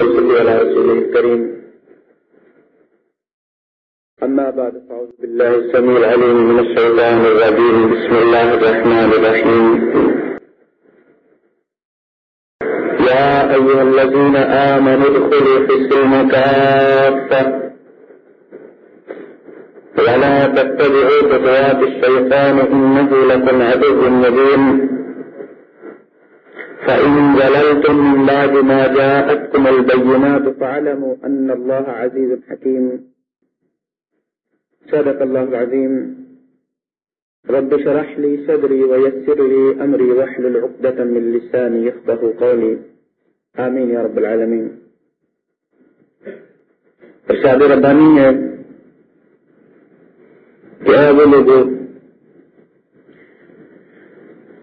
على رسوله الكريم أما بعد فأعوذ بالله السميع العليم من الشيطان الرجيم بسم الله الرحمن الرحيم يا أيها الذين آمنوا ادخلوا في السلم كافة ولا تتبعوا خطوات الشيطان إنه لكم عدو مبين فإن زللتم من بعد ما جاءتكم البينات فاعلموا أن الله عزيز حكيم. صدق الله العظيم. رب شرح لي صدري ويسر لي أمري واحلل عقدة من لساني يفقه قولي. آمين يا رب العالمين. ارشاد ربانی ہے کہ وہ لوگوں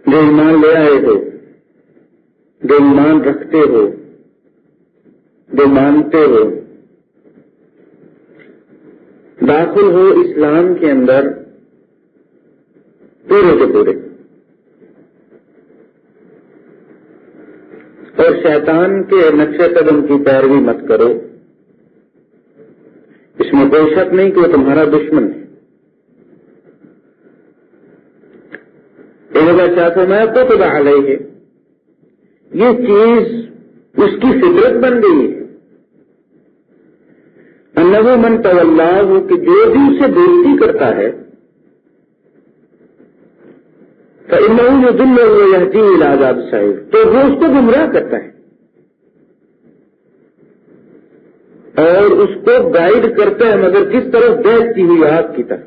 جو ایمان لے آئے ہو جو ایمان رکھتے ہو، جو مانتے ہو۔ داخل ہو اسلام کے اندر پورے کے پورے۔ اور شیطان کے نقشے قدم کی پیروی مت کرو۔ اس میں کوئی شک نہیں کہ وہ تمہارا دشمن ہے۔ ایک چاہتا میں تو خدا علیہ۔ ہے یہ چیز اس کی فطرت بن گئی ہے۔ انو من تو کہ جو بھی اسے دوستی کرتا ہے تو ان جو دل میں وہ یہ جی آزاد صاحب تو وہ اس کو گمراہ کرتا ہے۔ اور اس کو گائیڈ کرتا ہے، مگر کس طرف بیٹھتی ہوئی آگ کی طرف۔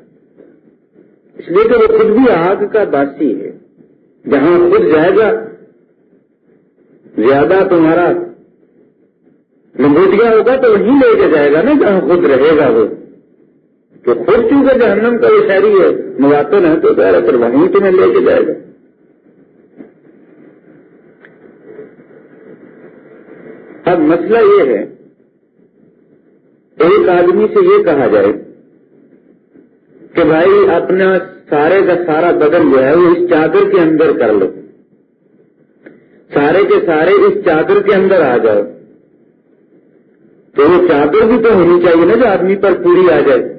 اس لیے کہ وہ خود بھی آگ کا باسی ہے۔ جہاں خود جائے گا زیادہ تمہارا لنگوٹیا ہوگا تو وہیں لے کے جائے گا نا جہاں خود رہے گا وہ۔ تو خود چونکہ جہنم کا وہ شہری ہے مواتن ہے تو ظاہر پھر وہیں تمہیں لے کے جائے گا۔ اب مسئلہ یہ ہے، ایک آدمی سے یہ کہا جائے کہ بھائی اپنا سارے کا سارا بدن جو ہے وہ اس چادر کے اندر کر لو۔ سارے کے سارے اس چادر کے اندر آ جاؤ۔ تو وہ چادر بھی تو ہونی چاہیے نا جو آدمی پر پوری آ جائے۔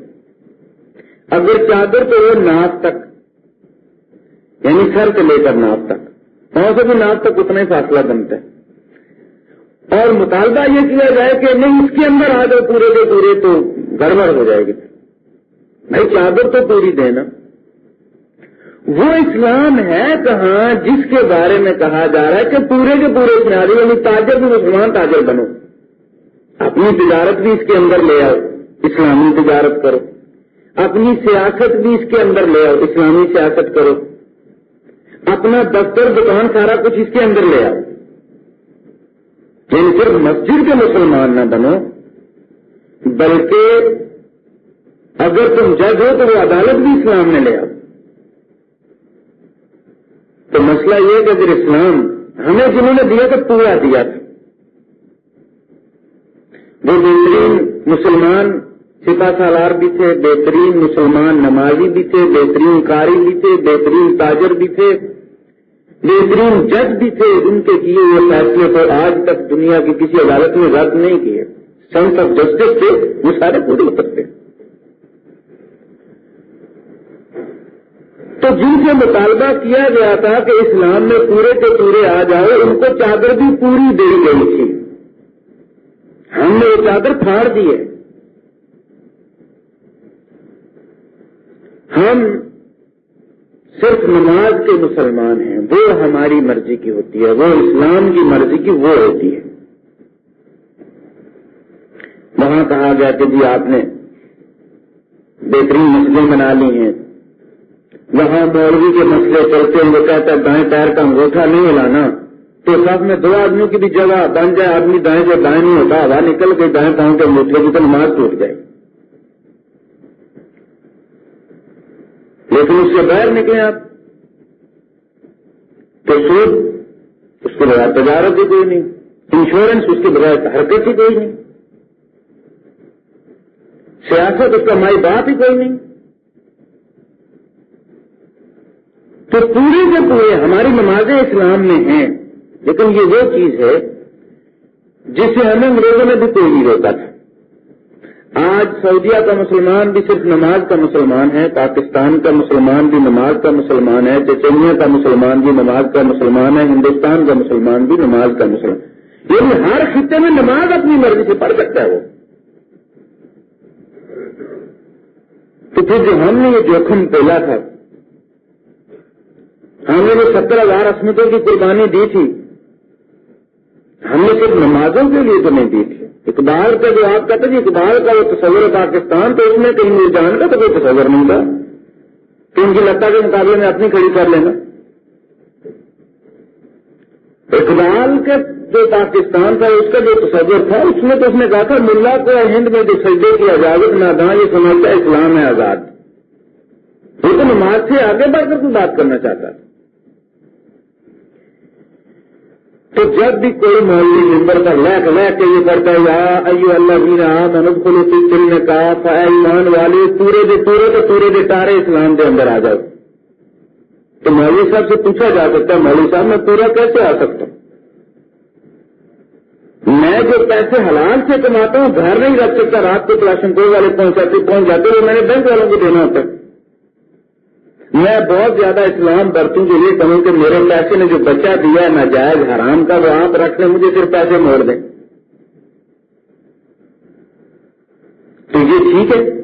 اگر چادر تو وہ ناپ تک یعنی سر سے لے کر ناپ تک۔ وہاں سے بھی ناپ تک اتنا ہی فاصلہ بنتا ہے۔ اور مطالبہ یہ کیا جائے کہ نہیں، اس کے اندر آ جاؤ پورے کے پورے تو گڑبڑ ہو جائے گی۔ بھائی، چادر تو پوری دینا وہ اسلام ہے کہاں جس کے بارے میں کہا جا رہا ہے کہ پورے کے پورے اسلام یعنی تاجر بھی مسلمان تاجر بنو۔ اپنی تجارت بھی اس کے اندر لے آؤ، اسلامی تجارت کرو۔ اپنی سیاست بھی اس کے اندر لے آؤ، اسلامی سیاست کرو۔ اپنا دفتر، دکان، سارا کچھ اس کے اندر لے آؤ۔ یعنی صرف مسجد کے مسلمان نہ بنو، بلکہ اگر تم جج ہو تو وہ عدالت بھی اسلام میں لے آؤ۔ تو مسئلہ یہ کہ اگر اسلام ہمیں جنہوں نے دیا تو پورا دیا تھا۔ وہ بہترین مسلمان سپا سالار بھی تھے، بہترین مسلمان نمازی بھی تھے، بہترین کاری بھی تھے، بہترین تاجر بھی تھے، بہترین جج بھی تھے۔ ان کے کیے ہوئے فیصلے کو آج تک دنیا کی کسی عدالت میں رد نہیں کیے۔ سینس آف جسٹس تھے، وہ سارے پورے اترتے تو جن سے مطالبہ کیا گیا تھا کہ اسلام میں پورے کے پورے آ جاؤ ان کو چادر بھی پوری دے گئی تھی۔ ہم نے وہ چادر پھاڑ دی ہے۔ ہم صرف نماز کے مسلمان ہیں، وہ ہماری مرضی کی ہوتی ہے، وہ اسلام کی مرضی کی وہ ہوتی ہے۔ وہاں کہا گیا کہ جی آپ نے بہترین مسئلے بنا لی ہیں۔ وہاں مولوی کے مسئلے چلتے ہیں وہ کہتا ہے، دائیں پیر کا انگوٹھا نہیں ہلانا۔ تو سب میں دو آدمیوں کی بھی جگہ بن جائے، آدمی دائیں سے دائیں نہیں ہوتا، ہوا نکل کے دائیں پاؤں کے انگوٹھے کی تو نماز ٹوٹ جائے لیکن اس سے باہر نکلے آپ۔ تو سود، اس کے بغیر تجارت بھی کوئی نہیں، انشورنس اس کے بغیر حرکت ہی کوئی نہیں۔ سیاست اس کا مائی بات ہی کوئی نہیں۔ تو پورے کے پورے ہماری نمازیں اسلام میں ہیں، لیکن یہ وہ چیز ہے جسے ہمیں انگریزوں نے بھی کوئی نہیں روکا تھا۔ آج سعودیہ کا مسلمان بھی صرف نماز کا مسلمان ہے، پاکستان کا مسلمان بھی نماز کا مسلمان ہے، چچنیا کا مسلمان بھی نماز کا مسلمان ہے، ہندوستان کا مسلمان بھی نماز کا مسلمان لیکن یعنی ہر خطے میں نماز اپنی مرضی سے پڑھ سکتا ہے وہ۔ تو پھر جو ہم نے یہ جوخم پہلا تھا ہم نے وہ ستر ہزار عصمتوں کی قربانی دی تھی، ہم نے صرف نمازوں کے لیے تو نہیں دی تھی۔ اقبال کا جو آپ کہتے ہیں، اقبال کا وہ تصور پاکستان، تو اس میں کہیں مل جان کا تو کوئی تصور نہیں تھا۔ کہ ان کی لتا کے مقابلے میں اپنی کھڑی کر لینا۔ اقبال کے جو پاکستان تھا، اس کا جو تصور تھا، اس میں تو اس نے کہا تھا، ملا کو ہند میں جو سجدے کی اجازت نہ داں یہ سمجھتا اسلام ہے آزاد۔ وہ تو نماز سے آگے بڑھ کر کوئی بات کرنا چاہتا تھا۔ تو جب بھی کوئی مولوی ممبر پر لہ لہ کے یہ کرتا ہے، یا ایو اللہ مینا منت خلوسی دل نے کہا ایمان والے پورے دے پورے تو پورے دے تارے اسلام کے اندر آ جاؤ۔ تو مولوی صاحب سے پوچھا جا سکتا ہے، مولوی صاحب، میں پورا کیسے آ سکتا ہوں؟ میں جو پیسے حلال سے کماتا ہوں، گھر نہیں رکھ سکتا، رات کو کلاشن کو والے پہنچاتے، پہنچ جاتے، وہ میں نے بینک والوں کو دینا ہوتا ہے۔ میں بہت زیادہ اسلام برتوں کے لیے کہوں کہ میرے پیسے نے جو بچہ دیا ناجائز حرام کا، وہ آپ رکھ لیں، مجھے پھر پیسے موڑ دیں۔ تو یہ ٹھیک ہے۔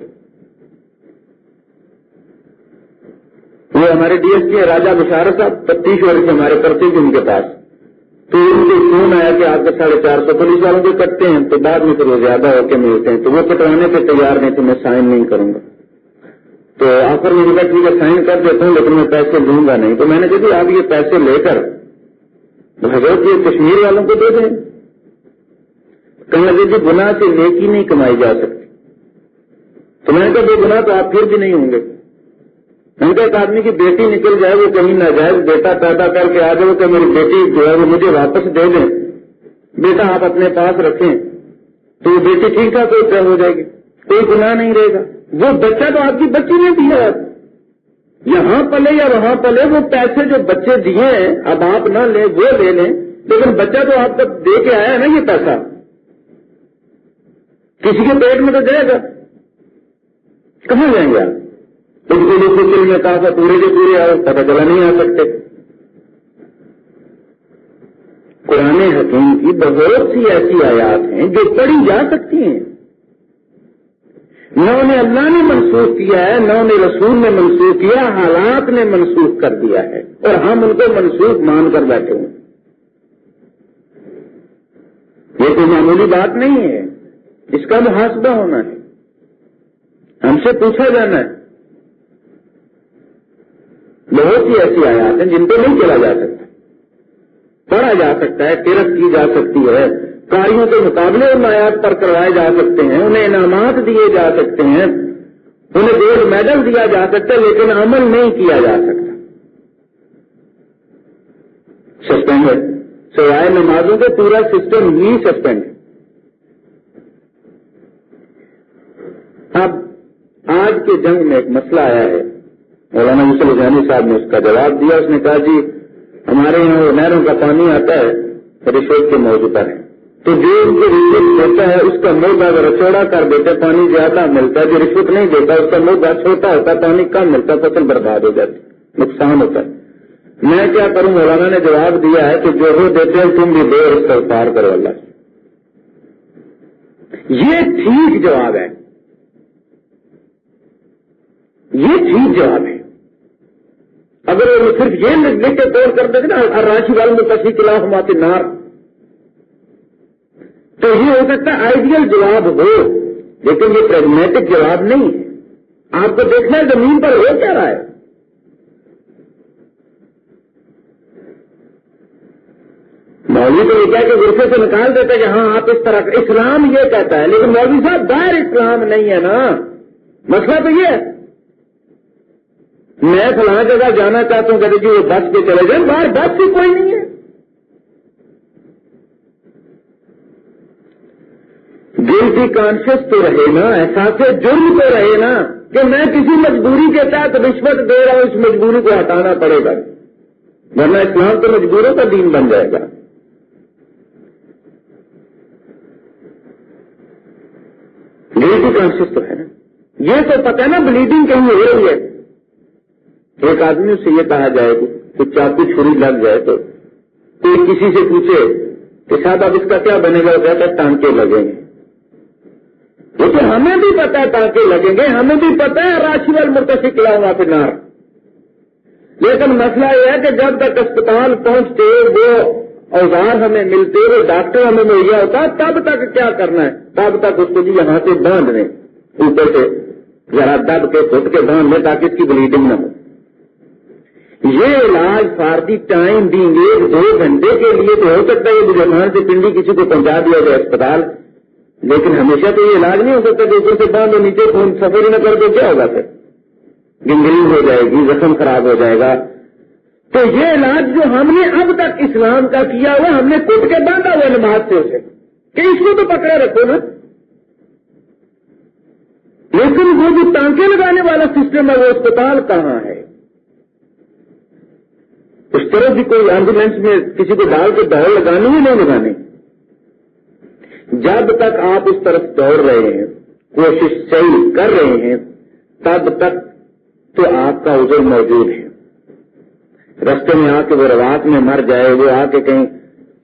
وہ ہمارے ڈی ایس پی راجا بشارت صاحب پتیس ورگ سے ہمارے کرتے تھے ان کے پاس۔ تو ان کو فون آیا کہ آپ کے ساڑھے چار سو پولیس والوں کو کٹتے ہیں، تو بعد میں پھر وہ زیادہ ہو کے ملتے ہیں، تو وہ کٹوانے پہ تیار نہیں، تو میں سائن نہیں کروں گا۔ تو آخر میں کہا ٹھیک ہے سائن کر دیتا ہوں، لیکن میں پیسے لوں گا نہیں۔ تو میں نے کہا جی، آپ یہ پیسے لے کر حضرت یہ کشمیر والوں کو دے دیں۔ کہیں لگے جی گنا سے نیکی نہیں کمائی جا سکتی۔ تو میں نے کہا بے گنا تو آپ پھر بھی نہیں ہوں گے۔ میں نے کہا، ایک آدمی کی بیٹی نکل جائے، وہ کہیں ناجائز بیٹا پیدا کر کے آ جائے کہ میری بیٹی جو ہے، وہ مجھے واپس دے دیں۔ بیٹا، آپ اپنے پاس رکھیں۔ تو وہ بیٹی ٹھیک ٹھاک ہو جائے گی۔ کوئی گناہ نہیں رہے گا۔ وہ بچہ تو آپ کی بچی نے دیا یہاں پلے یا وہاں پلے، وہ پیسے جو بچے دیے ہیں، اب آپ نہ لیں، وہ لے لیں۔ لیکن بچہ تو آپ کو دے کے آیا ہے نا یہ پیسہ؟ کسی کے پیٹ میں تو دے گا۔ کہاں جائیں گے آپ؟ اس کو لوگ میں کہا تھا، پورے کے پورے آئے، پتہ چلا نہیں آ سکتے۔ قرآن حکیم کی بہت سی ایسی آیات ہیں جو پڑھی جا سکتی ہیں۔ نہ انہیں اللہ نے منسوخ کیا ہے، نہ انہیں رسول نے منسوخ کیا، حالات نے منسوخ کر دیا ہے اور ہم ان کو منسوخ مان کر بیٹھے ہیں۔ یہ کوئی معمولی بات نہیں ہے۔ اس کا محاسبہ ہونا ہے۔ ہم سے پوچھا جانا ہے۔ بہت سی ایسی آیات ہیں جن کو نہیں چلا جا سکتا۔ پڑھا جا سکتا ہے، ترک کی جا سکتی ہے۔ کاریوں کے مقابلے نایات پر کروائے جا سکتے ہیں، انہیں انعامات دیے جا سکتے ہیں، انہیں گولڈ میڈل دیا جا سکتا ہے، لیکن عمل نہیں کیا جا سکتا۔ سسپینڈ ہے۔ سوائے نمازوں کے پورا سسٹم ہی سسپینڈ ہے۔ اب آج کے جنگ میں ایک مسئلہ آیا ہے۔ مولانا یوسف جانی صاحب نے اس کا جواب دیا، اس نے کہا جی ہمارے یہاں نہروں کا پانی آتا ہے، رشوت کے موضوع پر ہے۔ تو جو ان کو رشوت دیتا ہے، اس کا مدد اگر چوڑا کر دیتے، پانی زیادہ ملتا ہے، جو رشوت نہیں دیتا، اس کا مدد چھوٹا ہوتا ہے پانی کم ملتا ہے فصل برباد ہو جاتی، نقصان ہوتا ہے۔ میں کیا کروں؟ مولانا نے جواب دیا ہے کہ جو وہ دیتے ہیں، تم بھی دو اس کا پار کرو اللہ۔ یہ ٹھیک جواب ہے۔ یہ ٹھیک جواب ہے۔ اگر وہ صرف یہ لکھ کے طور کر دیتے نا راشی والوں میں کسی خلاف ہمارے نار۔ تو یہ ہو سکتا ہے آئیڈیل جواب ہو، لیکن یہ پریگمیٹک جواب نہیں۔ ہے آپ کو دیکھنا ہے زمین پر ہو کیا رہا ہے۔ مولوی تو یہ کہہ کہ غرفے سے نکال دیتا ہے کہ ہاں آپ اس طرح اسلام یہ کہتا ہے، لیکن مولوی صاحب باہر اسلام نہیں ہے نا۔ مسئلہ تو یہ ہے۔ میں فلاں جگہ جانا چاہتا ہوں کہ جی وہ بس کے چلے جائیں، باہر بس بھی کوئی نہیں ہے۔ گلٹی کانشیس تو رہے نا احساس جرم تو رہے نا کہ میں کسی مجبوری کے ساتھ رشوت دے رہا ہوں، اس مجبوری کو ہٹانا پڑے گا۔ ورنہ اسلام تو مجبوروں کا دین بن جائے گا۔ گلٹی کانشیس تو ہے نا۔ یہ تو پتہ نا بلیڈنگ کہیں ہو رہی ہے؟ ایک آدمی سے یہ کہا جائے گا کہ چاقو چھری لگ جائے تو کوئی کسی سے پوچھے کہ صاحب اب اس کا کیا بنے گا؟ کہتا ٹانکے لگیں۔ گے لیکن ہمیں بھی پتا ہے ٹانکے لگیں گے، ہمیں بھی پتا ہے راشی وال مرتفق وہاں پہ نار۔ لیکن مسئلہ یہ ہے کہ جب تک اسپتال پہنچتے وہ اوزار ہمیں ملتے، وہ ڈاکٹر ہمیں مہیا ہوتا، تب تک کیا کرنا ہے؟ تب تک اس کو جی یہاں سے باندھ لیں اوپر سے ذرا دب کے فٹ کے باندھ لیں تاکہ اس کی بلیڈنگ نہ ہو۔ یہ علاج فارسی ٹائم دیں گے دو گھنٹے کے لیے تو ہو سکتا ہے، یہ بزرگان سے پنڈی کسی کو پہنچا دیا جائے اسپتال۔ لیکن ہمیشہ تو یہ علاج نہیں ہو سکتا کہ اوپر سے باندھ اور نیچے سفر نہ کر دو کیا ہوگا پھر گنگری ہو جائے گی، زخم خراب ہو جائے گا۔ تو یہ علاج جو ہم نے اب تک اسلام کا کیا ہوا، ہم نے کٹ کے باندھا ہوا نماز سے اسے۔ کہ اس کو تو پکڑے رکھو نا۔ لیکن وہ جو ٹانکے لگانے والا سسٹم ہے، وہ اسپتال کہاں ہے؟ اس طرح کی کوئی ایمبولینس میں کسی کو ڈال کے دوڑ لگانی ہی نہیں لگانی جب تک آپ اس طرف دوڑ رہے ہیں، کوشش صحیح کر رہے ہیں، تب تک تو آپ کا عذر موجود ہے۔ رستے میں آ کے وہ روات میں مر جائے، وہ آ کے کہیں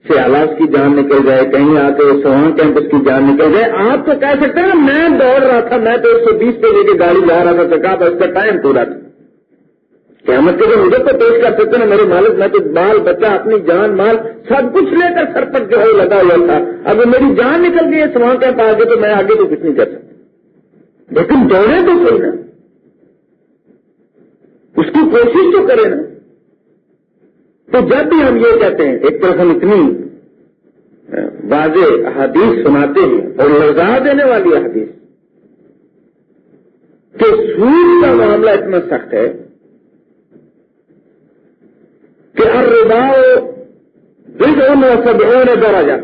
سے آلاس کی جان نکل جائے، کہیں آ کے سوان کیمپس کی جان نکل جائے۔ آپ تو کہہ سکتے ہیں، میں دوڑ رہا تھا، میں تو ایک سو بیس پہ لے کے گاڑی جا رہا تھا سکا اس کا ٹائم پورا تھا۔ قیامت کے مجھے تو پیش کر سکتے نا، میرے مالک میں تو بال بچہ، اپنی جان، مال، سب کچھ لے کر سر پر جو ہے لگا ہوا تھا۔ اگر میری جان نکل گئی ہے سوان کیمپ آگے تو میں آگے تو کچھ نہیں کر سکتا۔ لیکن دوڑے تو کوئی نا اس کی کوشش تو کرے نا۔ تو جب بھی ہم یہ کہتے ہیں، ایک طرف ہم اتنی واضح حدیث سناتے ہیں اور لگا دینے والی حدیث کہ سود کا معاملہ اتنا سخت ہے۔ کہ ہر رباؤ دل میں سب نے ڈرا جا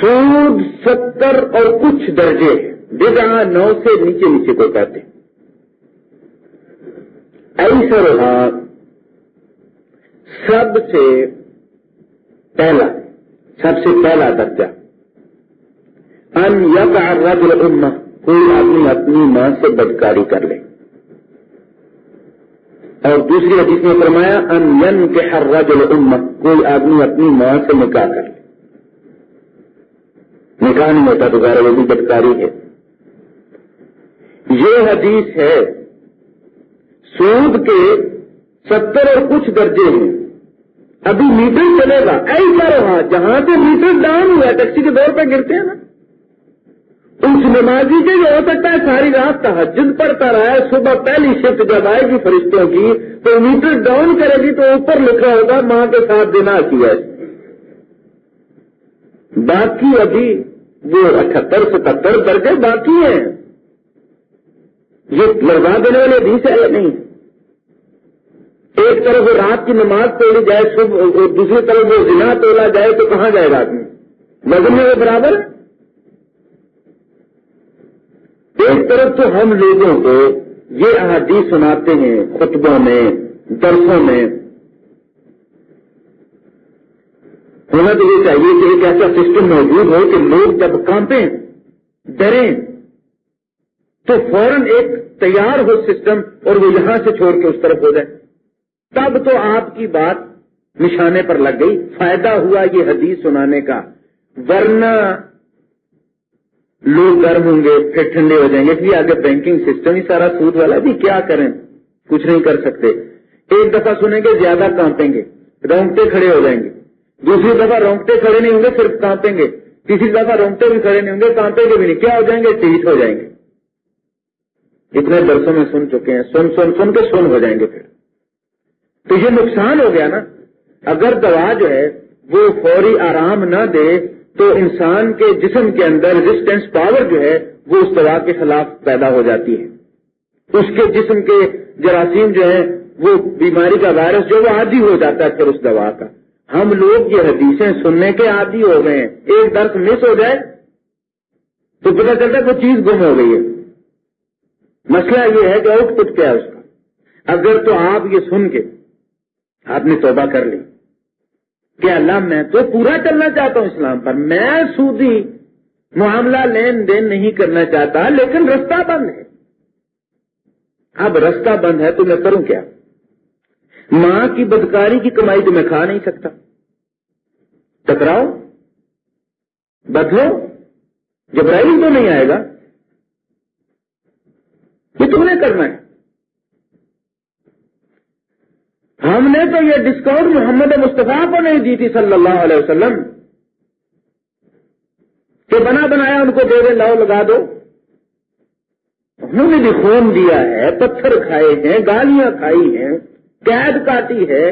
سود ستر اور کچھ درجے بگا نو سے نیچے نیچے کو کہتے ایسا رہا سب سے پہلا، سب سے پہلا درجہ۔ ان یک رجل امہ کوئی آدمی اپنی ماں سے بدکاری کر لے۔ اور دوسری حدیث میں فرمایا، ان ین کے ہر رجل امہ کوئی آدمی اپنی ماں سے نکاح کر لے۔ نکاح نہیں ہوتا تو وہ بھی بدکاری ہے۔ یہ حدیث ہے، سود کے ستر اور کچھ درجے ہیں۔ ابھی میٹر چلے گا۔ ایسا رہا جہاں سے میٹر ڈاؤن ہوا ٹیکسی کے دور پہ گرتے ہیں نا۔ اس نمازی کے جو ہو سکتا ہے ساری رات تحجد پڑتا رہا ہے، صبح پہلی شفٹ جب آئے گی فرشتوں کی، تو میٹر ڈاؤن کرے گی تو اوپر لکھا ہوگا، ماں کے ساتھ دینا کیا باقی ابھی وہ اٹھہتر ستہتر درجے باقی ہیں۔ یہ لڑوا دینے والے بھی سے نہیں؟ ایک طرف وہ رات کی نماز توڑی جائے، صبح، دوسری طرف وہ زنا تولا جائے تو کہاں جائے گا آدمی؟ وزن میں وہ برابر؟ ایک طرف تو ہم لوگوں کو یہ احادیث سناتے ہیں خطبوں میں، درسوں میں۔ ہونا تو یہ چاہیے کہ ایک ایسا سسٹم موجود ہو کہ لوگ جب کانپیں، ڈریں، تو فوراً ایک تیار ہو سسٹم اور وہ یہاں سے چھوڑ کے اس طرف ہو جائے۔ تب تو آپ کی بات نشانے پر لگ گئی، فائدہ ہوا یہ حدیث سنانے کا۔ ورنہ لوگ گرم ہوں گے، پھر ٹھنڈے ہو جائیں گے۔ کہ آگے بینکنگ سسٹم ہی سارا سود والا بھی کیا کریں؟ کچھ نہیں کر سکتے۔ ایک دفعہ سنیں گے، زیادہ کانپیں گے۔ رونگتے کھڑے ہو جائیں گے۔ دوسری دفعہ رونگتے کھڑے نہیں ہوں گے، صرف کانپیں گے۔ تیسری دفعہ رونگتے بھی کھڑے نہیں ہوں گے، کانپیں گے بھی نہیں۔ کیا ہو جائیں گے؟ ٹھیک ہو جائیں گے۔ اتنے برسوں میں سن چکے ہیں۔ سن سن سن کے سن ہو جائیں گے پھر۔ تو یہ نقصان ہو گیا نا۔ اگر دوا جو ہے، وہ فوری آرام نہ دے تو انسان کے جسم کے اندر ریزسٹینس پاور جو ہے وہ اس دوا کے خلاف پیدا ہو جاتی ہے۔ اس کے جسم کے جراثیم جو ہے وہ بیماری کا وائرس جو وہ عادی ہو جاتا ہے پھر اس دوا کا۔ ہم لوگ یہ حدیثیں سننے کے عادی ہو گئے ہیں۔ ایک درس مس ہو جائے تو پتا چلتا ہے وہ چیز گم ہو گئی ہے۔ مسئلہ یہ ہے کہ آؤٹ پٹ کیا ہے اس کا۔ اگر تو آپ یہ سن کے آپ نے توبہ کر لی۔ کہ اللہ میں تو پورا چلنا چاہتا ہوں اسلام پر۔ میں سودی معاملہ لین دین نہیں کرنا چاہتا، لیکن رستہ بند ہے۔ اب رستہ بند ہے تو میں کروں کیا؟ ماں کی بدکاری کی کمائی تو میں کھا نہیں سکتا۔ ٹکراؤ، بدلو۔ جبرائیل تو نہیں آئے گا۔ یہ تم نے کرنا ہے۔ ہم نے تو یہ ڈسکاؤنٹ محمد مصطفیٰ کو نہیں دی تھی صلی اللہ علیہ وسلم کہ بنا بنایا ان کو دے دے لاؤ لگا دو۔ انہوں نے بھی خون دیا ہے، پتھر کھائے ہیں، گالیاں کھائی ہیں، قید کاٹی ہے۔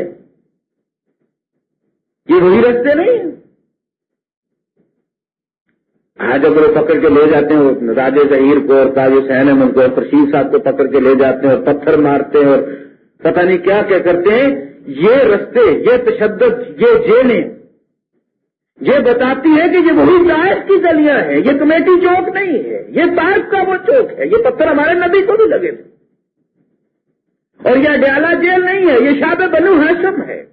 یہ وہی رستے نہیں ہیں۔ آج اگر وہ پکڑ کے لے جاتے ہیں راجے ظہیر کو اور تاج حسین احمد کو اور پرشید صاحب کو پکڑ کے لے جاتے ہیں اور پتھر مارتے ہیں اور پتہ نہیں کیا کیا کرتے ہیں؟ یہ رستے، یہ تشدد، یہ جیلیں۔ یہ بتاتی ہے کہ یہ وہی داعش کی گلیاں ہیں۔ یہ کمیٹی چوک نہیں ہے۔ یہ پائپ کا وہ چوک ہے۔ یہ پتھر ہمارے نبی کو بھی لگے تھے اور یہ ڈیالہ جیل نہیں ہے، یہ شاب بنو ہاشم ہے۔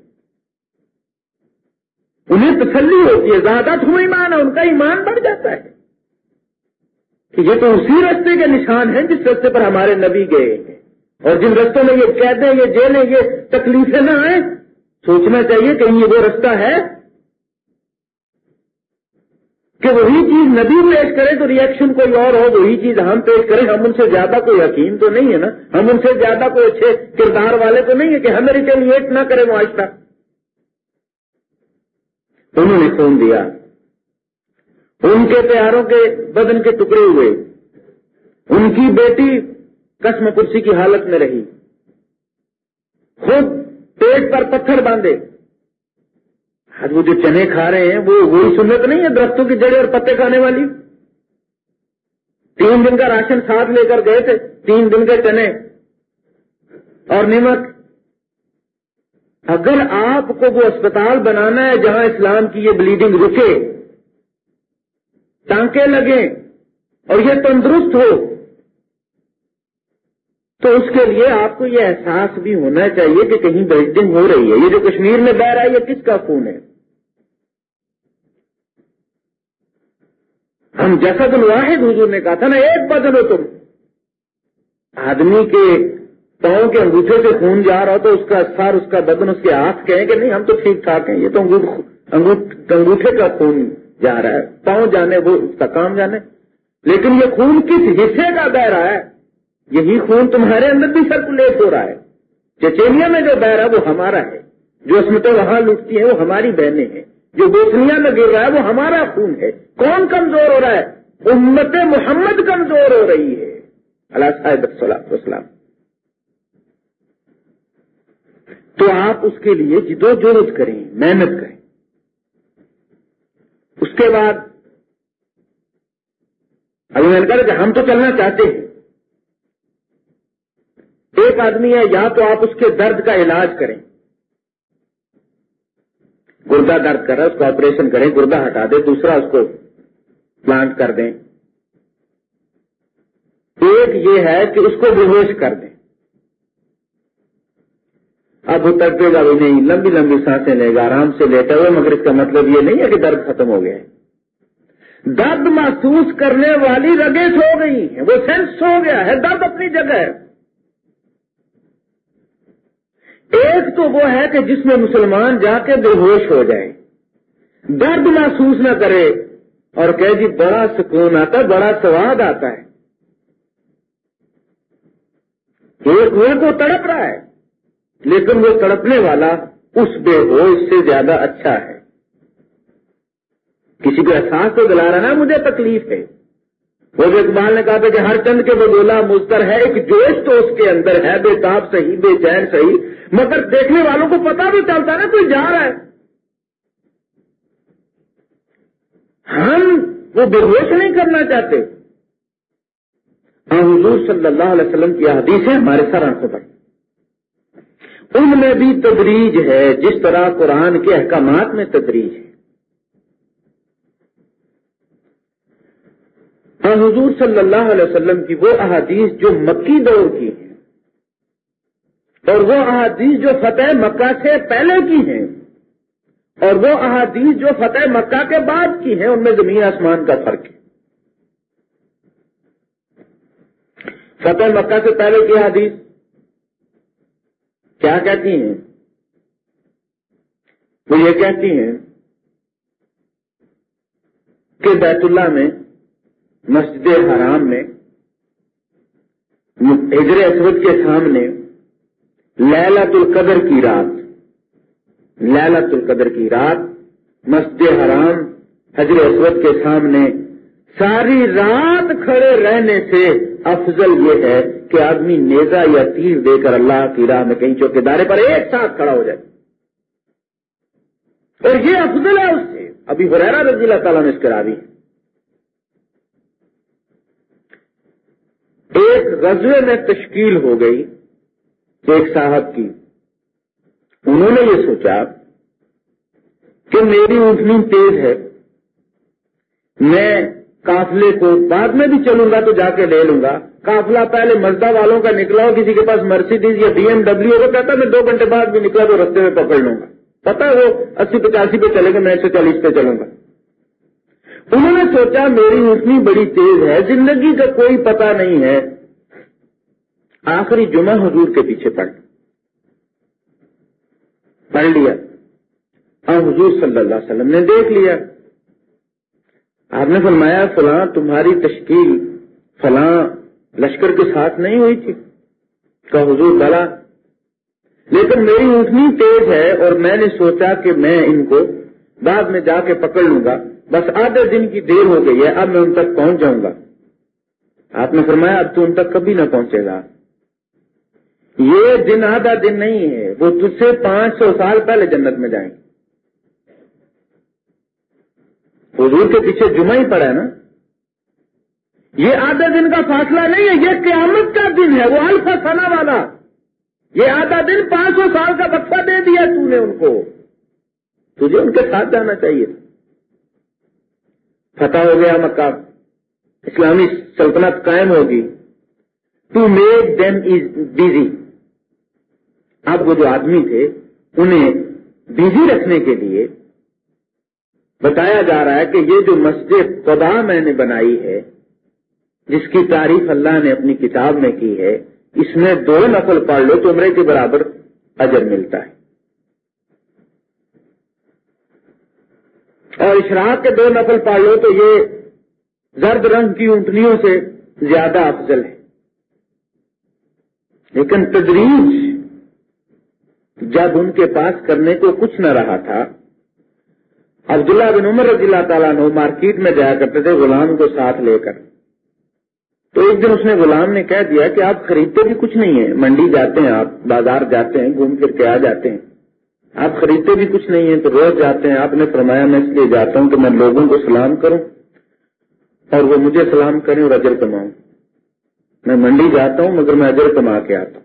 انہیں تسلی ہوتی ہے، زیادہ تم ایمان ہے، ان کا ایمان بڑھ جاتا ہے۔ کہ یہ تو اسی رستے کے نشان ہیں جس رستے پر ہمارے نبی گئے ہیں۔ اور جن رستوں میں یہ قیدیں، یہ جیلیں، یہ تکلیفیں نہ آئیں، سوچنا چاہیے کہ یہ وہ رستہ ہے کہ وہی چیز نبی پیش کرے تو ریئیکشن کوئی اور ہو، وہی چیز ہم پیش کریں، ہم ان سے زیادہ کوئی حکیم تو نہیں ہے نا؟ ہم ان سے زیادہ کوئی اچھے کردار والے تو نہیں ہے کہ ہمیں ریٹیلیٹ نہ کرے معاشرہ۔ انہوں نے خون دیا۔ ان کے پیاروں کے بدن کے ٹکڑے ہوئے۔ ان کی بیٹی کسم کرسی کی حالت میں رہی۔ خود پیٹ پر پتھر باندھے۔ آج وہ جو چنے کھا رہے ہیں، وہ وہی سنت نہیں ہے درختوں کی جڑیں اور پتے کھانے والی۔ تین دن کا راشن ساتھ لے کر گئے تھے، تین دن کے چنے۔ اور نمک۔ اگر آپ کو وہ اسپتال بنانا ہے جہاں اسلام کی یہ بلیڈنگ رکے، ٹانکے لگیں اور یہ تندرست ہو تو اس کے لیے آپ کو یہ احساس بھی ہونا چاہیے کہ کہیں بلیڈنگ ہو رہی ہے۔ یہ جو کشمیر میں بہ رہا ہے یہ کس کا خون ہے؟ ہم جیسا الواحد حضور نے کہا تھا نا، ایک بدلو تم۔ آدمی کے پاؤں کے انگوٹھے سے خون جا رہا تو اس کا سر، اس کا بدن، اس کے ہاتھ کہیں کہ نہیں، ہم تو ٹھیک ٹھاک ہیں، یہ تو انگوٹھے کا خون جا رہا ہے۔ پاؤں جانے، وہ اس کا کام جانے۔ لیکن یہ خون کس حصے کا بہ رہا ہے یہی خون تمہارے اندر بھی سرکولیٹ ہو رہا ہے۔ چچینیا میں جو بہ رہا ہے وہ ہمارا ہے۔ جو اسمتیں وہاں لٹتی ہیں وہ ہماری بہنیں ہیں۔ جو بوسنیا میں گر رہا ہے وہ ہمارا خون ہے۔ کون کمزور ہو رہا ہے؟ امت محمد کمزور ہو رہی ہے۔ اللہ صاحب وسلام تو آپ اس کے لیے جی جدو جہد کریں، محنت کریں۔ اس کے بعد ابھی میں نے کہا کہ ہم تو چلنا چاہتے ہیں۔ ایک آدمی ہے، یا تو آپ اس کے درد کا علاج کریں۔ گردہ درد کر رہا ہے، اس کو آپریشن کریں، گردہ ہٹا دیں، دوسرا اس کو پلانٹ کر دیں۔ ایک یہ ہے کہ اس کو بہوش کر دیں۔ اب وہ تک گا بھی نہیں، لمبی لمبی سانسیں لے گا، آرام سے لیتا ہوا مگر اس کا مطلب یہ نہیں ہے کہ درد ختم ہو گیا ہے۔ درد محسوس کرنے والی رگیں سو گئی ہیں، وہ سینس ہو گیا ہے، درد اپنی جگہ ہے۔ ایک تو وہ ہے کہ جس میں مسلمان جا کے بے ہوش ہو جائے درد محسوس نہ کرے اور کہ جی بڑا سکون آتا ہے بڑا سواد آتا ہے۔ ایک وہ کو تڑپ رہا ہے، لیکن وہ تڑپنے والا اس بے ہوش سے زیادہ اچھا ہے۔ کسی کو احساس تو دلا رہا نا مجھے تکلیف ہے۔ وہ اقبال نے کہا تھا کہ ہر چند کے بولا مستر ہے، ایک جوش تو اس کے اندر ہے، بے تاب صحیح، بے چین صحیح، مگر دیکھنے والوں کو پتا بھی چلتا نا کوئی جا رہا ہے۔ ہم وہ بے ہوش نہیں کرنا چاہتے۔ حضور صلی اللہ علیہ وسلم کی حدیث ہے ہمارے سر آنکھوں پر۔ ان میں بھی تدریج ہے، جس طرح قرآن کے احکامات میں تدریج ہے۔ اور حضور صلی اللہ علیہ وسلم کی وہ احادیث جو مکی دور کی ہیں اور وہ احادیث جو فتح مکہ سے پہلے کی ہیں اور وہ احادیث جو فتح مکہ کے بعد کی ہیں، ان میں زمین آسمان کا فرق ہے۔ فتح مکہ سے پہلے کی حدیث کیا کہتی ہیں؟ وہ یہ کہتی ہیں کہ بیت اللہ میں مسجد حرام میں ہجر اسود کے سامنے للت القدر کی رات للت القدر کی رات، مسجد حرام، حجر اسود کے سامنے ساری رات کھڑے رہنے سے افضل یہ ہے کہ آدمی نیزا یا تیر دے کر اللہ کی راہ میں کہیں چوکے دارے پر ایک ساتھ کھڑا ہو جائے۔ اور یہ افضل ہے اس سے۔ ابھی حریرا رضی اللہ تعالیٰ نے اس کرا دی ایک غزوے میں تشکیل ہو گئی ایک صاحب کی۔ انہوں نے یہ سوچا کہ میری اونٹنی تیز ہے، میں کافلے کو بعد میں بھی چلوں گا تو جا کے لے لوں گا۔ کافلا پہلے مزدہ والوں کا نکلا ہو کسی کے پاس مرسیڈیز یا بی ایم ڈبلو ہوگا، کہتا میں دو گھنٹے بعد بھی نکلا تو رستے میں پکڑ لوں گا۔ پتا وہ اسی پچاسی پہ چلے گا، میں ایک سو چالیس پہ چلوں گا۔ انہوں نے سوچا میری اتنی بڑی تیز ہے، زندگی کا کوئی پتا نہیں ہے۔ آخری جمعہ حضور کے پیچھے پڑھ پڑھ لیا۔ اور حضور صلی اللہ علیہ وسلم نے دیکھ لیا۔ آپ نے فرمایا، فلاں تمہاری تشکیل فلاں لشکر کے ساتھ نہیں ہوئی تھی۔ کا حضور بلا۔ لیکن میری اونٹنی تیز ہے اور میں نے سوچا کہ میں ان کو بعد میں جا کے پکڑ لوں گا۔ بس آدھے دن کی دیر ہو گئی ہے، اب میں ان تک پہنچ جاؤں گا۔ آپ نے فرمایا، اب تو ان تک کبھی نہ پہنچے گا۔ یہ دن آدھا دن نہیں ہے، وہ تجھ سے پانچ سو سال پہلے جنت میں جائیں۔ حضور کے پیچھے جمعہ ہی پڑا ہے نا۔ یہ آدھے دن کا فاصلہ نہیں ہے، یہ قیامت کا دن ہے، وہ الفا سنا والا۔ یہ آدھا دن پانچ سو سال کا بکسا دے دیا تو نے ان کو۔ تجھے ان کے ساتھ جانا چاہیے۔ تھا فتح ہو گیا مکہ۔ اسلامی سلطنت قائم ہوگی۔ To make them as busy اب وہ جو آدمی تھے، انہیں بزی رکھنے کے لیے بتایا جا رہا ہے کہ یہ جو مسجد قدا میں نے بنائی ہے، جس کی تعریف اللہ نے اپنی کتاب میں کی ہے، اس میں دو نفل پڑھ لو تو عمرے کے برابر اجر ملتا ہے۔ اور اشراق کے دو نفل پڑھ لو تو یہ زرد رنگ کی اونٹنیوں سے زیادہ افضل ہے۔ لیکن تدریج جب ان کے پاس کرنے کو کچھ نہ رہا تھا، عبداللہ بن عمر رضی اللہ تعالیٰ نے مارکیٹ میں جایا کرتے تھے غلام کو ساتھ لے کر۔ تو ایک دن اس نے غلام نے کہہ دیا کہ آپ خریدتے بھی کچھ نہیں ہیں، منڈی جاتے ہیں، آپ بازار جاتے ہیں، گھوم پھر کے آ جاتے ہیں۔ آپ خریدتے بھی کچھ نہیں ہیں تو روز جاتے ہیں، آپ نے فرمایا میں اس لیے جاتا ہوں کہ میں لوگوں کو سلام کروں اور وہ مجھے سلام کریں اور اجر کماؤں۔ میں منڈی جاتا ہوں مگر میں اجر کما کے آتا ہوں۔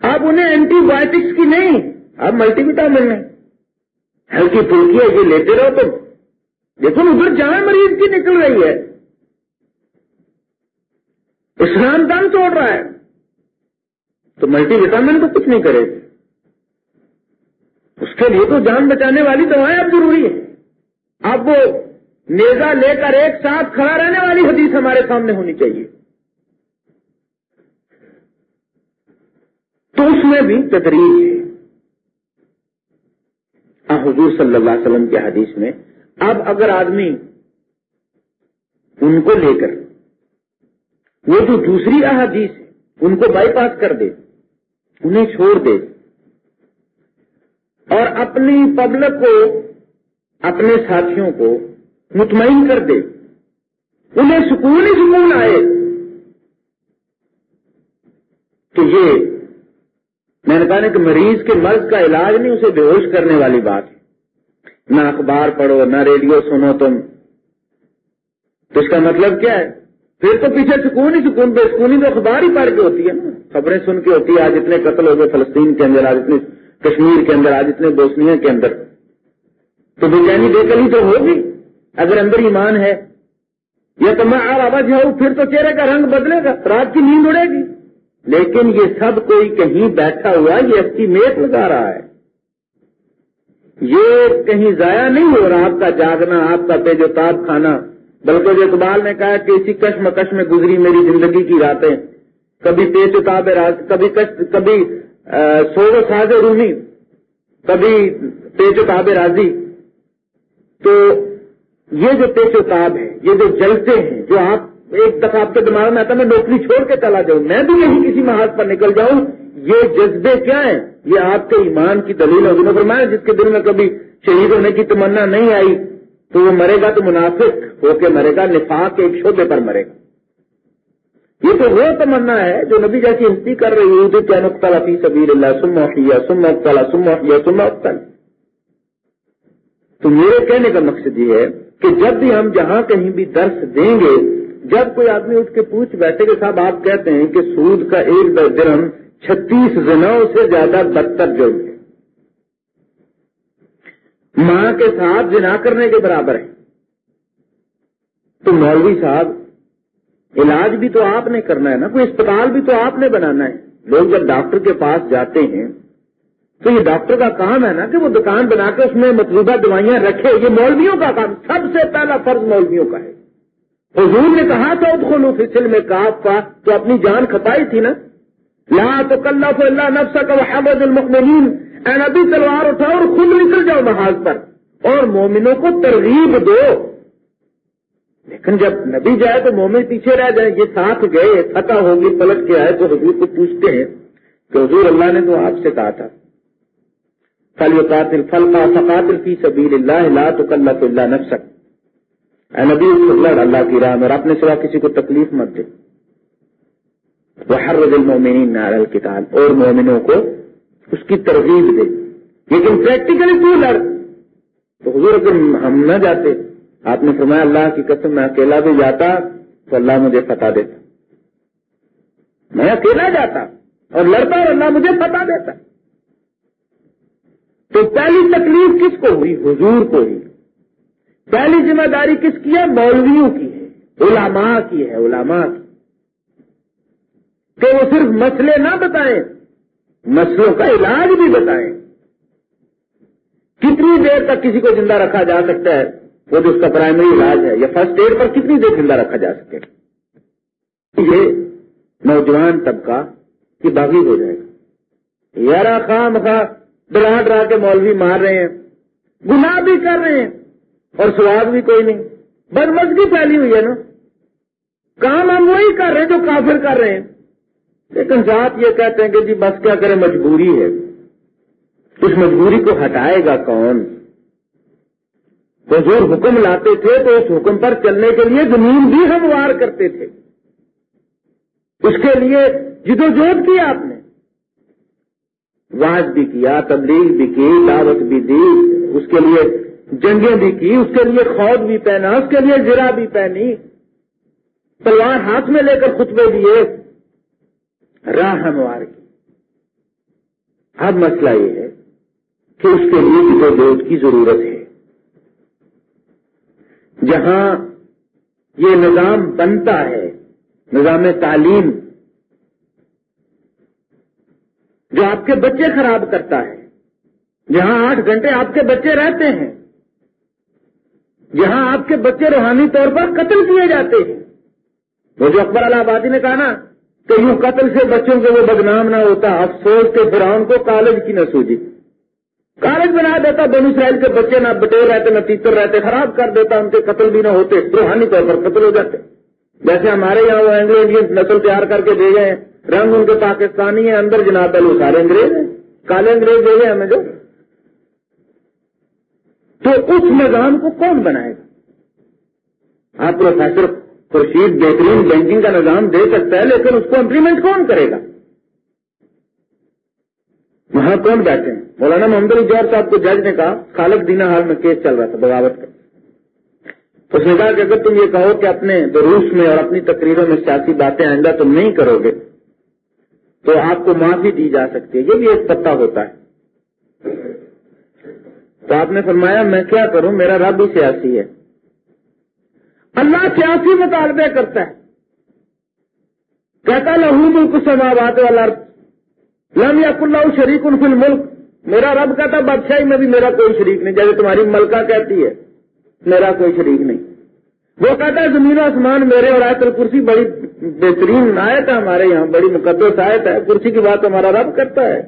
آپ انہیں اینٹی بایوٹکس کی نہیں، آپ ملٹی وٹامن ہیں۔ ہلکی پھلکی ہے، یہ لیتے رہو تو دیکھو ادھر جہاں مریض کی نکل رہی ہے۔ اسلام دم توڑ رہا ہے۔ تو ملٹی وٹامن تو کچھ نہیں کرے اس کے لیے تو جان بچانے والی دوائیں اب ضروری ہے۔ اب وہ نیزا لے کر ایک ساتھ کھڑا رہنے والی حدیث ہمارے سامنے ہونی چاہیے۔ تو اس میں بھی تدریج ہے۔ حضور صلی اللہ علیہ وسلم کے حدیث میں اب اگر آدمی ان کو لے کر وہ جو دوسری احادیث ہے، ان کو بائی پاس کر دے انہیں چھوڑ دے۔ اور اپنی پبلک کو، اپنے ساتھیوں کو مطمئن کر دے۔ انہیں سکون ہی سکون آئے۔ تو یہ میں نے کہا کہ مریض کے مرض کا علاج نہیں، اسے بے ہوش کرنے والی بات ہے۔ نہ اخبار پڑھو، نہ ریڈیو سنو تم۔ تو اس کا مطلب کیا ہے؟ پھر تو پیچھے سکون ہی سکون، بے سکونی تو اخبار ہی پڑھ کے ہوتی ہے نا۔ خبریں سن کے ہوتی ہے آج اتنے قتل ہو گئے فلسطین کے اندر، آج اتنے کشمیر کے اندر، آج اتنے بوسنیا کے اندر۔ تو بے چینی بے کلی تو ہوگی۔ اگر اندر ایمان ہے، یا تو میں آواز ہوں پھر تو چہرے کا رنگ بدلے گا، رات کی نیند اڑے گی۔ لیکن یہ سب کوئی کہیں بیٹھا ہوا، یہ اپنی میٹ لگا رہا ہے۔ یہ کہیں ضائع نہیں ہو رہا، آپ کا جاگنا، آپ کا بے جو کھانا۔ بلکہ جو اقبال نے کہا کہ اسی کشمکش میں گزری میری زندگی کی راتیں۔ کبھی پیچ اتاب راز، کبھی کبھی سو ساز رومی کبھی پیچ اتاب راضی۔ تو یہ جو پیچ اتاب ہے یہ جو جلتے ہیں، جو آپ ایک دفعہ آپ کے دماغ میں آتا میں نوکری چھوڑ کے چلا جاؤں، میں بھی یہی کسی محاذ پر نکل جاؤں، یہ جذبے کیا ہیں؟ یہ آپ کے ایمان کی دلیل ہوگی۔ نے فرمایا، جس کے دل میں کبھی شہید ہونے کی تمنا نہیں آئی، تو وہ مرے گا تو منافق ہو کے مرے گا، نفاق کے ایک شعبے پر مرے گا۔ یہ تو وہ تمنا ہے جو نبی جیسی ہستی کر رہی ہے کیا نقطہ فی سبیر اللہ سم محیا سم اختلا سم محیا سم اختل تو میرے کہنے کا مقصد یہ ہے کہ جب بھی ہم جہاں کہیں بھی درس دیں گے، جب کوئی آدمی اٹھ کے پوچھ بیٹھے کہ صاحب آپ کہتے ہیں کہ سود کا ایک درم چھتیس زناؤں سے زیادہ بدتر جرم ہے۔ ماں کے ساتھ جنا کرنے کے برابر ہے۔ تو مولوی صاحب علاج بھی تو آپ نے کرنا ہے نا، کوئی اسپتال بھی تو آپ نے بنانا ہے۔ لوگ جب ڈاکٹر کے پاس جاتے ہیں، تو یہ ڈاکٹر کا کام ہے نا کہ وہ دکان بنا کے اس میں مطلوبہ دوائیاں رکھے۔ یہ مولویوں کا کام، سب سے پہلا فرض مولویوں کا ہے۔ حضور نے کہا تھا خلو فصل میں کاف کا تو اپنی جان کھپائی تھی نا۔ لا تو کلّہ اللہ نفس کا حمد اے نبی، تلوار اٹھاؤ اور خود نکل جاؤ محاذ پر۔ اور مومنوں کو ترغیب دو۔ لیکن جب نبی جائے تو مومن پیچھے رہ جائیں، یہ ساتھ گئے، فتح ہوگی، پلٹ کے آئے، تو حضور کو پوچھتے ہیں کہ حضور اللہ نے تو آپ سے کہا تھا، فل قاتل فل کا فقاتل فی سبیل اللہ لا تو اللہ نفسک. اے نبی لڑ اللہ کی راہ میں اور اپنے سوا کسی کو تکلیف مت دے۔ وہ ہر دل مومنین نار الکتاب اور مومنوں کو اس کی ترغیب دے۔ لیکن پریکٹیکلی تو لڑ، تو حضور اگر ہم نہ جاتے آپ نے فرمایا اللہ کی قسم میں اکیلا بھی جاتا تو اللہ مجھے فتح دیتا۔ میں اکیلا جاتا اور لڑتا اور اللہ مجھے فتح دیتا۔ تو پہلی تکلیف کس کو ہوئی؟ حضور کو ہوئی۔ پہلی ذمہ داری کس کی ہے؟ مولویوں کی ہے۔ علماء کی ہے، علماء کی۔ کہ وہ صرف مسئلے نہ بتائیں، مسئلوں کا علاج بھی بتائیں۔ کتنی دیر تک کسی کو زندہ رکھا جا سکتا ہے؟ وہ جو اس کا پرائمری علاج ہے. یا فرسٹ ایڈ پر کتنی دیر زندہ رکھا جا سکے؟ یہ نوجوان طبقہ کی باغی ہو جائے گا. یارا خام خواہ ڈرا ڈرا کے مولوی مار رہے ہیں، گناہ بھی کر رہے ہیں، اور سواد بھی کوئی نہیں. بدمزگی پھیلی ہوئی ہے نا؟ کام ہم وہی کر رہے ہیں جو کافر کر رہے ہیں. لیکن ذات یہ کہتے ہیں کہ جی بس کیا کرے، مجبوری ہے. اس مجبوری کو ہٹائے گا کون؟ حضور حکم لاتے تھے تو اس حکم پر چلنے کے لیے زمین بھی ہموار کرتے تھے۔ اس کے لیے جدوجہد کیا آپ نے۔ واز بھی کیا، تبلیغ بھی کی، دعوت بھی دی، اس کے لیے جنگیں بھی کی، اس کے لیے خوف بھی پہنا، اس کے لیے زرا بھی پہنی۔ تلوار ہاتھ میں لے کر خطبے دیے۔ راہ ہموار کی۔ اب مسئلہ یہ ہے کہ اس کے لیے کسی کی ضرورت ہے۔ جہاں یہ نظام بنتا ہے، نظام تعلیم، جو آپ کے بچے خراب کرتا ہے۔ جہاں آٹھ گھنٹے آپ کے بچے رہتے ہیں، جہاں آپ کے بچے روحانی طور پر قتل کیے جاتے ہیں۔ وہ جو اکبر الہ آبادی نے کہا نا کہ یوں قتل سے بچوں کو وہ بدنام نہ ہوتا، افسوس کے فرعون کو کالج کی نہ سوجی کالج بنا دیتا بن اسرائیل کے بچے نہ بٹیر رہتے، نہ تیتر رہتے، خراب کر دیتا ان کے قتل بھی نہ ہوتے، روحانی طور پر قتل ہو جاتے۔ جیسے ہمارے یہاں وہ اینگلو انڈین نسل تیار کر کے دے گئے رنگ ان کے پاکستانی ہیں، اندر جناب وہ سارے انگریز ہیں، کالے انگریز دے گئے ہمیں جو۔ تو اس نظام کو کون بنائے گا؟ آپ پروفیسر خورشید بہترین بینکنگ کا نظام دے سکتا ہے، لیکن اس کو امپلیمنٹ کون کرے گا؟ وہاں کون بیٹھے ہیں؟ مولانا محمد الجور صاحب کو جج نے کہا، خالق دینا حال میں کیس چل رہا تھا، بغاوت کا۔ اس نے کہا کہ اگر تم یہ کہو کہ اپنے دروس میں اور اپنی تقریروں میں سیاسی باتیں آئندہ تم نہیں کرو گے، تو آپ کو معافی دی جا سکتی ہے۔ یہ بھی ایک پتا ہوتا ہے۔ تو آپ نے فرمایا، میں کیا کروں؟ میرا رب بھی سیاسی ہے۔ اللہ سیاسی مطالبے کرتا ہے۔ کہتا لہو ملک سماوات والا لم یا اللہ شریک ان فل ملک میرا رب کہتا بادشاہی میں بھی میرا کوئی شریک نہیں۔ جیسے تمہاری ملکہ کہتی ہے، میرا کوئی شریک نہیں۔ وہ کہتا ہے، زمین و آسمان میرے اور آیت الکرسی بڑی بہترین آیت ہے ہمارے یہاں، بڑی مقدس آیت ہے۔ کرسی کی بات ہمارا رب کرتا ہے۔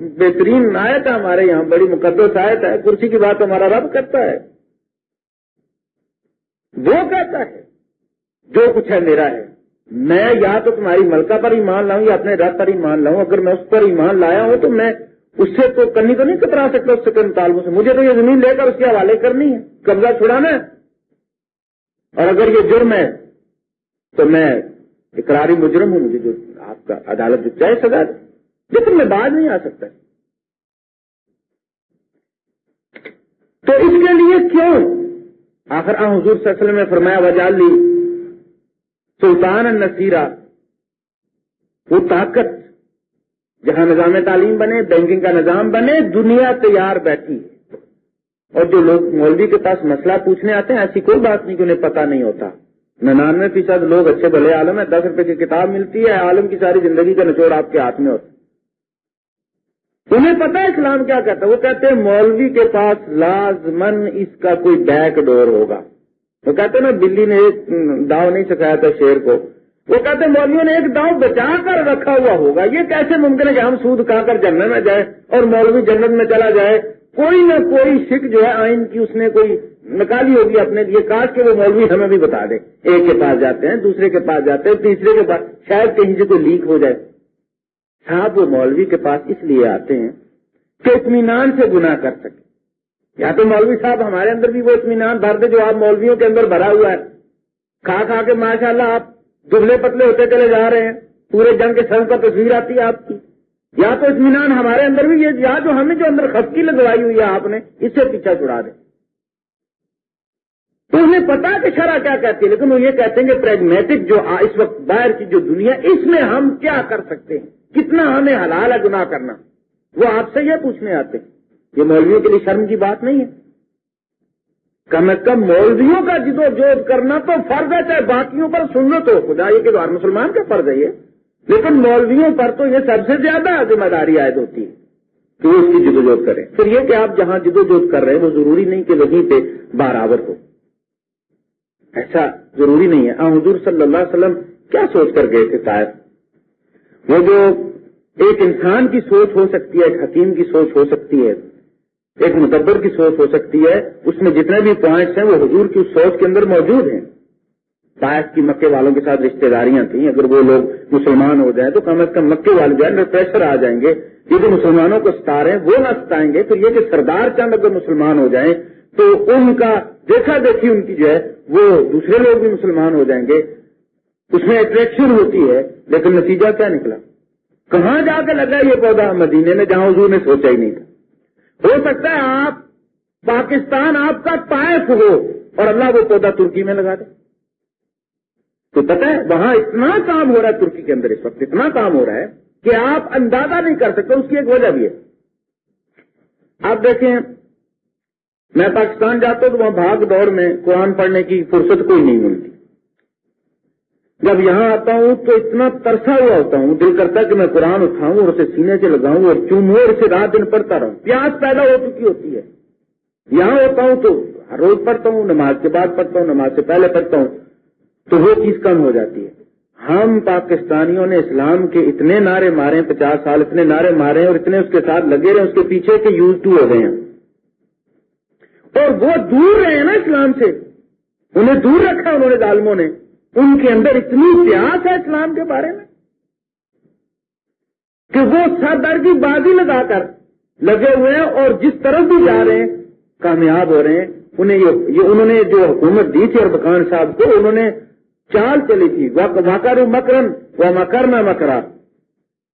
بہترین آیت ہے ہمارے یہاں، بڑی مقدس آیت ہے۔ کرسی کی بات ہمارا رب کرتا ہے۔ وہ کہتا ہے، جو کچھ ہے میرا ہے۔ میں یا تو تمہاری ملکہ پر ایمان لاؤں یا اپنے رب پر ایمان لاؤں، اگر میں اس پر ایمان لایا ہوں تو میں اس سے تو کنی تو نہیں کترا سکتا، اس سے کن تعلق سے مجھے تو یہ زمین لے کر اس کے حوالے کرنی ہے، قبضہ چھڑانا ہے۔ اور اگر یہ جرم ہے تو میں اقراری مجرم ہوں، مجھے جو آپ کا عدالت جو چاہے سزا دے۔ لیکن میں بعد نہیں آ سکتا۔ تو اس کے لیے کیوں؟ آخر حضور صلی اللہ علیہ وسلم نے فرمایا وجال لی سلطان النصیرہ، وہ طاقت، جہاں نظام تعلیم بنے، بینکنگ کا نظام بنے، دنیا تیار بیٹھی۔ اور جو لوگ مولوی کے پاس مسئلہ پوچھنے آتے ہیں، ایسی کوئی بات نہیں کہ انہیں پتا نہیں ہوتا۔ ننانوے فیصد لوگ اچھے بھلے عالم ہیں، دس روپے کی کتاب ملتی ہے، عالم کی ساری زندگی کا نچوڑ آپ کے ہاتھ میں ہوتا انہیں پتا ہے اسلام کیا کہتا ہے؟ وہ کہتے ہیں مولوی کے پاس لازمن اس کا کوئی بیک ڈور ہوگا۔ وہ کہتے ہیں نا بلی نے ایک داؤ نہیں سکھایا تھا شیر کو۔ وہ کہتے ہیں مولویوں نے ایک داؤ بچا کر رکھا ہوا ہوگا۔ یہ کیسے ممکن ہے کہ ہم سود کھا کر جنت میں جائے اور مولوی جنت میں چلا جائے؟ کوئی نہ کوئی سکھ جو ہے آئین کی اس نے کوئی نکالی ہوگی اپنے لیے کاش کے وہ مولوی ہمیں بھی بتا دے۔ ایک کے پاس جاتے ہیں، دوسرے کے پاس جاتے ہیں، تیسرے کے پاس۔ شاید کہیں سے کوئی لیک ہو جائے۔ صاحب، وہ مولوی کے پاس اس لیے آتے ہیں کہ اطمینان سے گناہ کر سکے۔ یا تو مولوی صاحب ہمارے اندر بھی وہ اطمینان بھر دے جو آپ مولویوں کے اندر بھرا ہوا ہے۔ کھا کھا کے ماشاء اللہ آپ دبلے پتلے ہوتے چلے جا رہے ہیں۔ پورے جنگ کے سر پر تصویر آتی ہے آپ کی۔ یا تو اطمینان ہمارے اندر بھی یہ یا جو ہمیں جو اندر خفکی لگوائی ہوئی ہے آپ نے، اس سے پیچھا چھڑا دیں۔ تو انہیں پتا کہ شرح کیا کہتی ہے، لیکن وہ یہ کہتے ہیں کہ پریگمیٹک جو اس وقت باہر کی جو دنیا، اس میں ہم کیا کر سکتے ہیں؟ کتنا ہمیں حلال ہے گناہ کرنا؟ وہ آپ سے یہ پوچھنے آتے ہیں۔ یہ مولویوں کے لیے شرم کی بات نہیں ہے۔ کم از کم مولویوں کا جدو جہد کرنا تو فرض ہے، چاہے باقیوں پر سن لو تو خدا یہ کہ ہر مسلمان کا فرض ہے یہ۔ لیکن مولویوں پر تو یہ سب سے زیادہ ذمہ داری عائد ہوتی ہے کہ وہ اس کی جدوجہد کریں۔ پھر یہ کہ آپ جہاں جدوجہد کر رہے ہیں، وہ ضروری نہیں کہ وہیں پہ برابر ہو۔ ایسا ضروری نہیں ہے۔ حضور صلی اللہ علیہ وسلم کیا سوچ کر گئے تھے شاید وہ جو ایک انسان کی سوچ ہو سکتی ہے، ایک حکیم کی سوچ ہو سکتی ہے ایک متبر کی سوچ ہو سکتی ہے، اس میں جتنے بھی پوائنٹس ہیں، وہ حضور کی اس سوچ کے اندر موجود ہیں۔ باعث کی مکے والوں کے ساتھ رشتہ داریاں تھیں، اگر وہ لوگ مسلمان ہو جائیں تو کم از کم مکے والے جو ہے پریشر آ جائیں گے۔ یہ جو مسلمانوں کو ستا رہے ہیں، وہ نہ ستائیں گے۔ تو یہ کہ سردار چند اگر مسلمان ہو جائیں، تو ان کا دیکھا دیکھی ان کی جو ہے، وہ دوسرے لوگ بھی مسلمان ہو جائیں گے۔ اس میں اٹریکشن ہوتی ہے، لیکن نتیجہ کیا نکلا؟ کہاں جا کے لگا یہ پودا مدینے میں جہاں حضور نے سوچا ہی نہیں تھا؟ ہو سکتا ہے آپ پاکستان آپ کا پائپ ہو اور اللہ وہ پودا ترکی میں لگا دے۔ تو پتہ ہے وہاں اتنا کام ہو رہا ہے ترکی کے اندر اس وقت، اتنا کام ہو رہا ہے کہ آپ اندازہ نہیں کر سکتے، اس کی ایک وجہ بھی ہے۔ آپ دیکھیں، میں پاکستان جاتا ہوں تو وہاں بھاگ دوڑ میں قرآن پڑھنے کی فرصت کوئی نہیں ملتی۔ جب یہاں آتا ہوں تو اتنا ترسا ہوا ہوتا ہوں، دل کرتا کہ میں قرآن اٹھاؤں اور اسے سینے سے لگاؤں اور چوموں اور اسے رات دن پڑھتا رہوں۔ پیاس پیدا ہو چکی ہوتی ہے۔ یہاں ہوتا ہوں تو ہر روز پڑھتا ہوں، نماز کے بعد پڑھتا ہوں، نماز سے پہلے پڑھتا ہوں۔ تو وہ چیز کم ہو جاتی ہے۔ ہم پاکستانیوں نے اسلام کے اتنے نعرے مارے ہیں، پچاس سال اتنے نعرے مارے ہیں اور اتنے اس کے ساتھ لگے رہے اس کے پیچھے کے یوز ٹو ہو گئے ہیں۔ اور وہ دور رہے ہیں نا اسلام سے۔ انہیں دور رکھا انہوں نے ظالموں نے۔ ان کے اندر اتنی پیاس ہے اسلام کے بارے میں کہ وہ سر کی بازی لگا کر لگے ہوئے ہیں اور جس طرف بھی جا رہے ہیں، کامیاب ہو رہے ہیں۔ انہیں یہ انہوں نے جو حکومت دی تھی اور بکان صاحب کو، انہوں نے چال چلی تھی۔ مکر مکرن وہ مکر نہ مکرا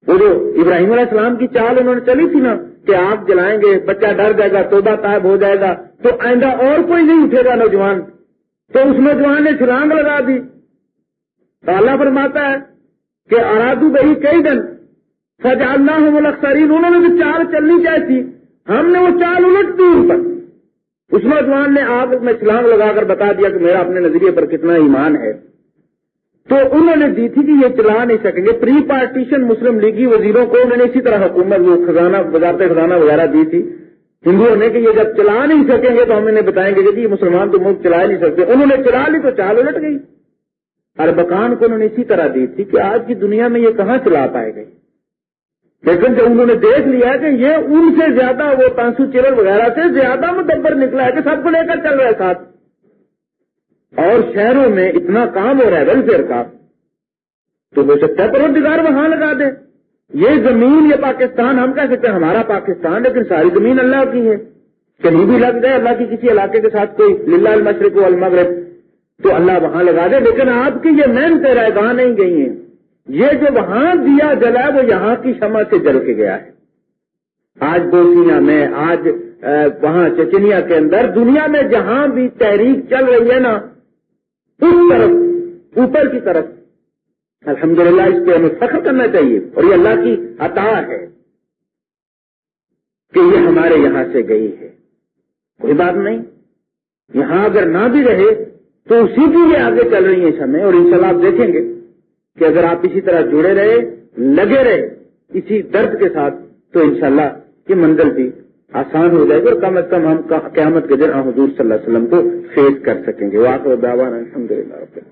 وہ جو ابراہیم علیہ السلام کی چال انہوں نے چلی تھی نا، کہ آپ جلائیں گے، بچہ ڈر جائے گا، توبہ تائب ہو جائے گا، تو آئندہ اور کوئی نہیں اٹھے گا نوجوان۔ تو اس نوجوان نے چھلانگ لگا دی۔ اللہ فرماتا ہے کہ ارادو بہی کئی دن سجالنا ہوں ملکسرین انہوں نے بھی چال چلنی چاہی تھی، ہم نے وہ چال الٹ دی ان پر۔ اس نوجوان نے آگ میں اسلام لگا کر بتا دیا کہ میرا اپنے نظریے پر کتنا ایمان ہے۔ تو انہوں نے دی تھی کہ یہ چلا نہیں سکیں گے۔ پری پارٹیشن مسلم لیگی وزیروں کو انہوں نے اسی طرح حکومت وہ خزانہ، وزارت خزانہ وغیرہ دی تھی۔ ہندوؤں نے کہ یہ جب چلا نہیں سکیں گے تو ہم انہیں بتائیں گے کہ جی مسلمان تو ملک چلا نہیں سکتے۔ انہوں نے چلا لی تو چال الٹ گئی۔ اربکان کو انہوں نے اسی طرح دی تھی کہ آج کی دنیا میں یہ کہاں چلا پائے گئے؟ لیکن جب انہوں نے دیکھ لیا کہ یہ ان سے زیادہ وہ پانسو چیرل وغیرہ سے زیادہ مدبر نکلا ہے کہ سب کو لے کر چل رہا ہے ساتھ۔ اور شہروں میں اتنا کام ہو رہا ہے ویلفیئر کا، تو ہو سکتا ہے پروردگار وہاں لگا دے۔ یہ زمین، یہ پاکستان، ہم کہہ سکتے ہیں ہمارا پاکستان، لیکن ساری زمین اللہ کی ہے۔ کہیں بھی لگ جائے اللہ کی کسی علاقے کے ساتھ کوئی، للہ المشرق المغرب تو اللہ وہاں لگا دے، لیکن آپ کی یہ مین رائے وہاں نہیں گئی ہیں۔ یہ جو وہاں دیا جلا وہ یہاں کی شمع سے جل کے گیا ہے۔ آج بوسنیا میں، آج وہاں چچنیا کے اندر دنیا میں جہاں بھی تحریک چل رہی ہے نا، اس طرف، اوپر کی طرف، الحمدللہ اس پہ ہمیں فخر کرنا چاہیے۔ اور یہ اللہ کی عطا ہے کہ یہ ہمارے یہاں سے گئی ہے۔ کوئی بات نہیں۔ یہاں اگر نہ بھی رہے تو اسی کی یہ آگے چل رہی ہیں سمے اور انشاءاللہ آپ دیکھیں گے کہ اگر آپ اسی طرح جڑے رہے، لگے رہے اسی درد کے ساتھ، تو انشاءاللہ یہ منزل بھی آسان ہو جائے گی اور کم از کم ہم قیامت کے دن حضور صلی اللہ علیہ وسلم کو فیس کر سکیں گے۔ واقع الحمد للہ